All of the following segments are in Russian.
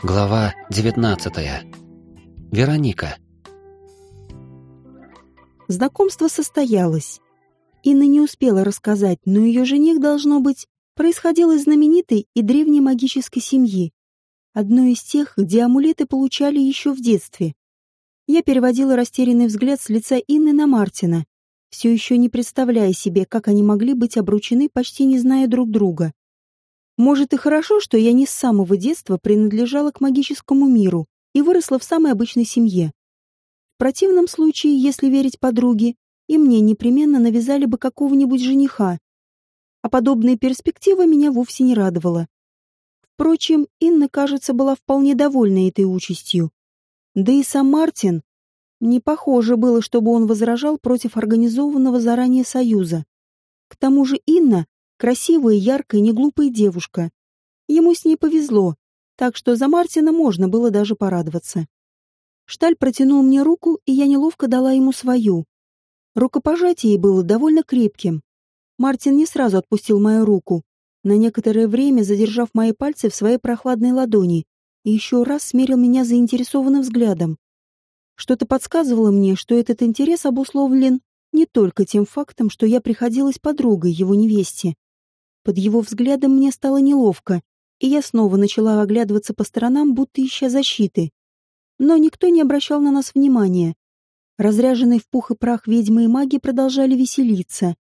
Глава 19. Вероника. Знакомство состоялось. Инна не успела рассказать, но ее жених, должно быть, происходил из знаменитой и древней магической семьи. Одной из тех, где амулеты получали еще в детстве. Я переводила растерянный взгляд с лица Инны на Мартина, все еще не представляя себе, как они могли быть обручены, почти не зная друг друга. Может и хорошо, что я не с самого детства принадлежала к магическому миру и выросла в самой обычной семье. В противном случае, если верить подруге, и мне непременно навязали бы какого-нибудь жениха. А подобная перспектива меня вовсе не радовала. Впрочем, Инна, кажется, была вполне довольна этой участью. Да и сам Мартин. Не похоже было, чтобы он возражал против организованного заранее союза. К тому же Инна Красивая, яркая, неглупая девушка. Ему с ней повезло, так что за Мартина можно было даже порадоваться. Шталь протянул мне руку, и я неловко дала ему свою. Рукопожатие было довольно крепким. Мартин не сразу отпустил мою руку, на некоторое время задержав мои пальцы в своей прохладной ладони и еще раз смерил меня заинтересованным взглядом. Что-то подсказывало мне, что этот интерес обусловлен не только тем фактом, что я приходилась подругой его невесте, под его взглядом мне стало неловко, и я снова начала оглядываться по сторонам, будто ища защиты. Но никто не обращал на нас внимания. Разряженные в пух и прах ведьмы и маги продолжали веселиться.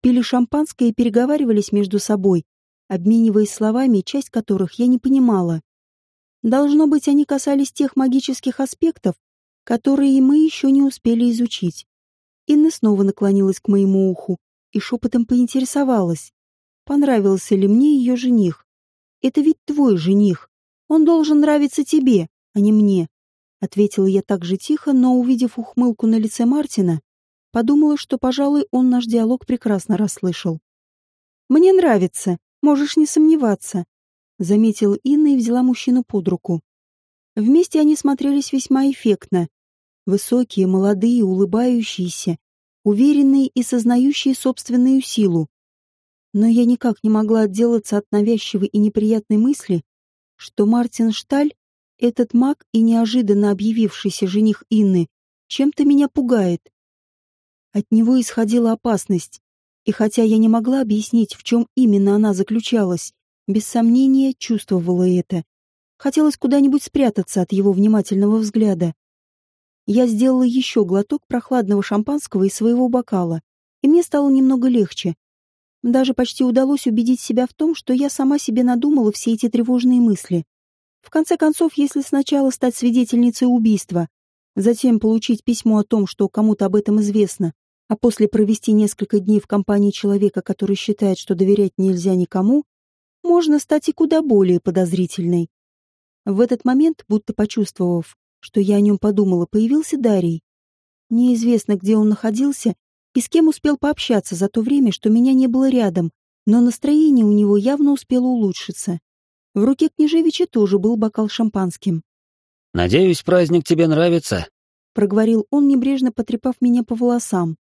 Пили шампанское и переговаривались между собой, обмениваясь словами, часть которых я не понимала. Должно быть, они касались тех магических аспектов, которые мы еще не успели изучить. Инна снова наклонилась к моему уху и шепотом поинтересовалась понравился ли мне ее жених. Это ведь твой жених. Он должен нравиться тебе, а не мне. Ответила я так же тихо, но, увидев ухмылку на лице Мартина, подумала, что, пожалуй, он наш диалог прекрасно расслышал. «Мне нравится, можешь не сомневаться», — заметила Инна и взяла мужчину под руку. Вместе они смотрелись весьма эффектно. Высокие, молодые, улыбающиеся, уверенные и сознающие собственную силу. Но я никак не могла отделаться от навязчивой и неприятной мысли, что Мартин Шталь, этот маг и неожиданно объявившийся жених Инны, чем-то меня пугает. От него исходила опасность, и хотя я не могла объяснить, в чем именно она заключалась, без сомнения чувствовала это. Хотелось куда-нибудь спрятаться от его внимательного взгляда. Я сделала еще глоток прохладного шампанского из своего бокала, и мне стало немного легче, даже почти удалось убедить себя в том, что я сама себе надумала все эти тревожные мысли. В конце концов, если сначала стать свидетельницей убийства, затем получить письмо о том, что кому-то об этом известно, а после провести несколько дней в компании человека, который считает, что доверять нельзя никому, можно стать и куда более подозрительной. В этот момент, будто почувствовав, что я о нем подумала, появился Дарий. Неизвестно, где он находился и с кем успел пообщаться за то время, что меня не было рядом, но настроение у него явно успело улучшиться. В руке княжевича тоже был бокал шампанским. «Надеюсь, праздник тебе нравится», — проговорил он, небрежно потрепав меня по волосам.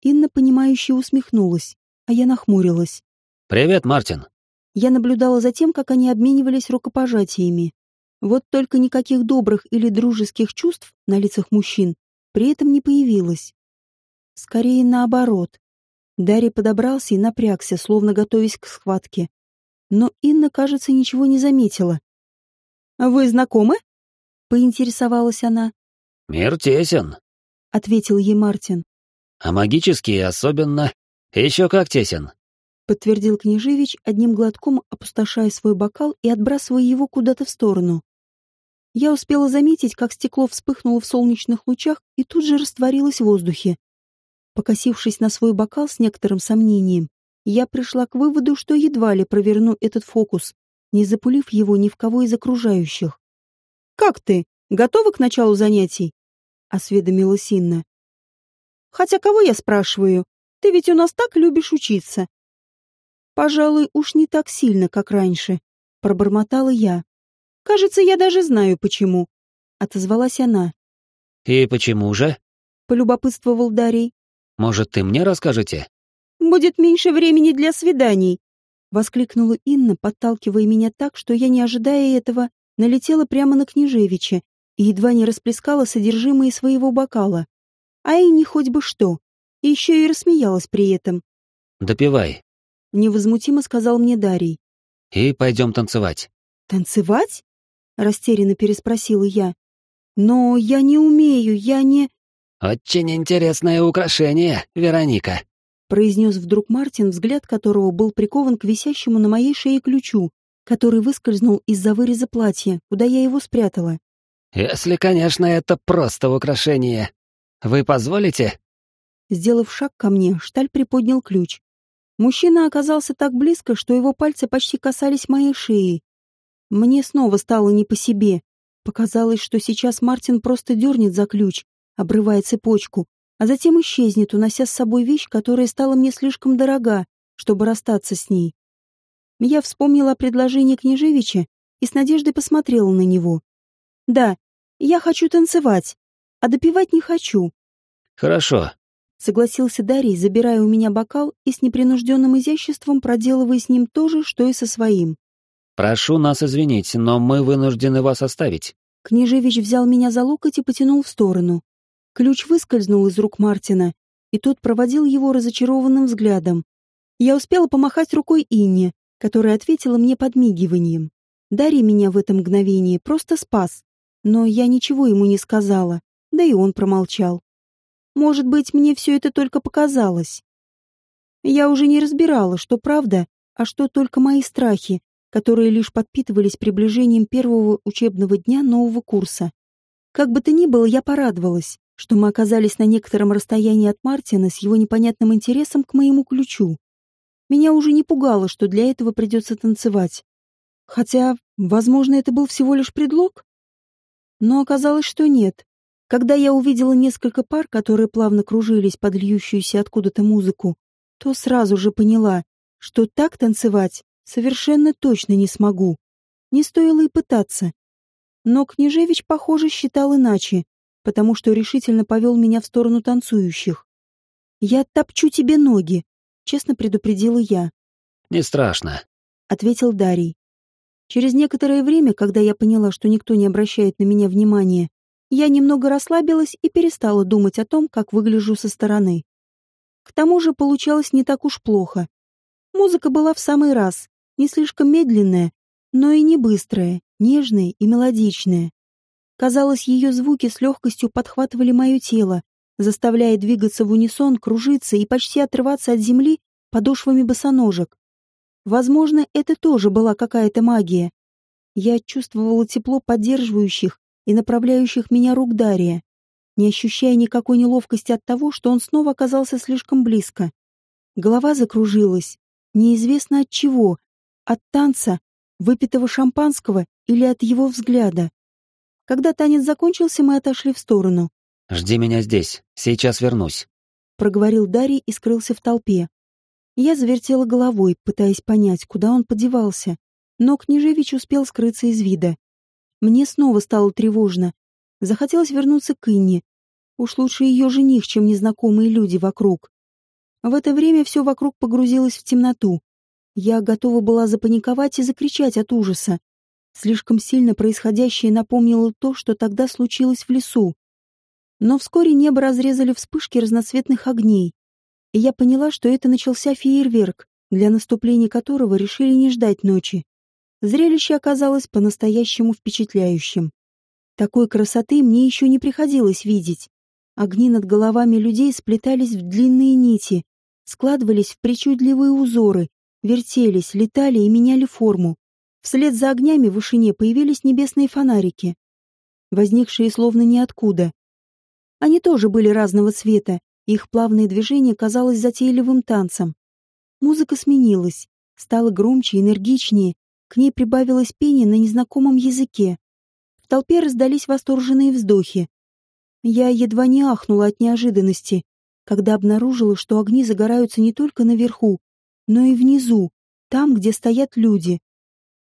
Инна, понимающе усмехнулась, а я нахмурилась. «Привет, Мартин». Я наблюдала за тем, как они обменивались рукопожатиями. Вот только никаких добрых или дружеских чувств на лицах мужчин при этом не появилось. Скорее наоборот. Дарья подобрался и напрягся, словно готовясь к схватке. Но Инна, кажется, ничего не заметила. «А «Вы знакомы?» — поинтересовалась она. «Мир тесен», — ответил ей Мартин. «А магический особенно. Еще как тесен», — подтвердил княжевич, одним глотком опустошая свой бокал и отбрасывая его куда-то в сторону. Я успела заметить, как стекло вспыхнуло в солнечных лучах и тут же растворилось в воздухе. Покосившись на свой бокал с некоторым сомнением, я пришла к выводу, что едва ли проверну этот фокус, не запулив его ни в кого из окружающих. «Как ты? Готова к началу занятий?» — осведомилась Инна. «Хотя кого я спрашиваю? Ты ведь у нас так любишь учиться». «Пожалуй, уж не так сильно, как раньше», — пробормотала я. «Кажется, я даже знаю, почему», — отозвалась она. «И почему же?» — полюбопытствовал Дарий. Может, ты мне расскажете?» «Будет меньше времени для свиданий», — воскликнула Инна, подталкивая меня так, что я, не ожидая этого, налетела прямо на Княжевича и едва не расплескала содержимое своего бокала. А и не хоть бы что. И еще и рассмеялась при этом. «Допивай», — невозмутимо сказал мне Дарий. «И пойдем танцевать». «Танцевать?» — растерянно переспросила я. «Но я не умею, я не...» «Очень интересное украшение, Вероника», — произнес вдруг Мартин, взгляд которого был прикован к висящему на моей шее ключу, который выскользнул из-за выреза платья, куда я его спрятала. «Если, конечно, это просто украшение. Вы позволите?» Сделав шаг ко мне, Шталь приподнял ключ. Мужчина оказался так близко, что его пальцы почти касались моей шеи. Мне снова стало не по себе. Показалось, что сейчас Мартин просто дернет за ключ, обрывая цепочку, а затем исчезнет, унося с собой вещь, которая стала мне слишком дорога, чтобы расстаться с ней. Я вспомнила о предложении Княжевича и с надеждой посмотрела на него. «Да, я хочу танцевать, а допивать не хочу». «Хорошо», — согласился Дарий, забирая у меня бокал и с непринужденным изяществом проделывая с ним то же, что и со своим. «Прошу нас извинить, но мы вынуждены вас оставить». Княжевич взял меня за локоть и потянул в сторону. Ключ выскользнул из рук Мартина, и тот проводил его разочарованным взглядом. Я успела помахать рукой Инне, которая ответила мне подмигиванием. Дарья меня в это мгновение просто спас, но я ничего ему не сказала, да и он промолчал. Может быть, мне все это только показалось. Я уже не разбирала, что правда, а что только мои страхи, которые лишь подпитывались приближением первого учебного дня нового курса. Как бы то ни было, я порадовалась что мы оказались на некотором расстоянии от Мартина с его непонятным интересом к моему ключу. Меня уже не пугало, что для этого придется танцевать. Хотя, возможно, это был всего лишь предлог. Но оказалось, что нет. Когда я увидела несколько пар, которые плавно кружились под льющуюся откуда-то музыку, то сразу же поняла, что так танцевать совершенно точно не смогу. Не стоило и пытаться. Но Княжевич, похоже, считал иначе потому что решительно повел меня в сторону танцующих. «Я топчу тебе ноги», — честно предупредила я. «Не страшно», — ответил Дарий. Через некоторое время, когда я поняла, что никто не обращает на меня внимания, я немного расслабилась и перестала думать о том, как выгляжу со стороны. К тому же получалось не так уж плохо. Музыка была в самый раз, не слишком медленная, но и не быстрая, нежная и мелодичная. Казалось, ее звуки с легкостью подхватывали мое тело, заставляя двигаться в унисон, кружиться и почти отрываться от земли подошвами босоножек. Возможно, это тоже была какая-то магия. Я чувствовала тепло поддерживающих и направляющих меня рук Дария, не ощущая никакой неловкости от того, что он снова оказался слишком близко. Голова закружилась, неизвестно от чего, от танца, выпитого шампанского или от его взгляда. Когда танец закончился, мы отошли в сторону. «Жди меня здесь, сейчас вернусь», — проговорил Дарий и скрылся в толпе. Я завертела головой, пытаясь понять, куда он подевался, но Княжевич успел скрыться из вида. Мне снова стало тревожно. Захотелось вернуться к Инне. Уж лучше ее жених, чем незнакомые люди вокруг. В это время все вокруг погрузилось в темноту. Я готова была запаниковать и закричать от ужаса. Слишком сильно происходящее напомнило то, что тогда случилось в лесу. Но вскоре небо разрезали вспышки разноцветных огней, и я поняла, что это начался фейерверк, для наступления которого решили не ждать ночи. Зрелище оказалось по-настоящему впечатляющим. Такой красоты мне еще не приходилось видеть. Огни над головами людей сплетались в длинные нити, складывались в причудливые узоры, вертелись, летали и меняли форму. Вслед за огнями в вышине появились небесные фонарики, возникшие словно ниоткуда. Они тоже были разного цвета, и их плавное движение казалось затейливым танцем. Музыка сменилась, стала громче, энергичнее, к ней прибавилось пение на незнакомом языке. В толпе раздались восторженные вздохи. Я едва не ахнула от неожиданности, когда обнаружила, что огни загораются не только наверху, но и внизу, там, где стоят люди.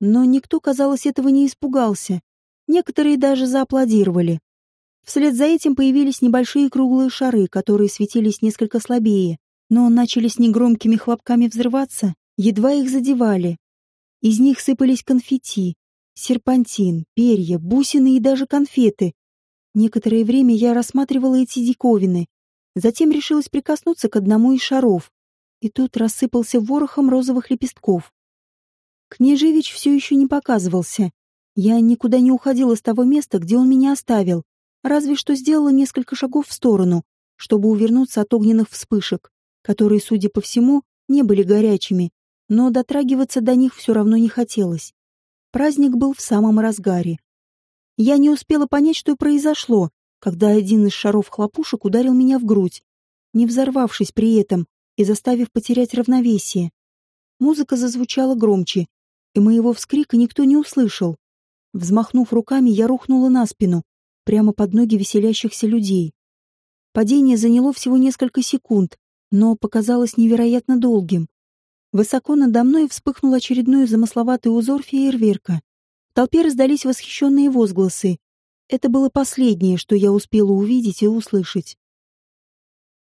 Но никто, казалось, этого не испугался. Некоторые даже зааплодировали. Вслед за этим появились небольшие круглые шары, которые светились несколько слабее, но начали с негромкими хлопками взрываться, едва их задевали. Из них сыпались конфетти. Серпантин, перья, бусины и даже конфеты. Некоторое время я рассматривала эти диковины, затем решилась прикоснуться к одному из шаров, и тут рассыпался ворохом розовых лепестков. Княжевич все еще не показывался. Я никуда не уходила с того места, где он меня оставил, разве что сделала несколько шагов в сторону, чтобы увернуться от огненных вспышек, которые, судя по всему, не были горячими, но дотрагиваться до них все равно не хотелось. Праздник был в самом разгаре. Я не успела понять, что произошло, когда один из шаров хлопушек ударил меня в грудь, не взорвавшись при этом и заставив потерять равновесие. Музыка зазвучала громче, и моего вскрика никто не услышал. Взмахнув руками, я рухнула на спину, прямо под ноги веселящихся людей. Падение заняло всего несколько секунд, но показалось невероятно долгим. Высоко надо мной вспыхнул очередной замысловатый узор фейерверка. В толпе раздались восхищенные возгласы. Это было последнее, что я успела увидеть и услышать.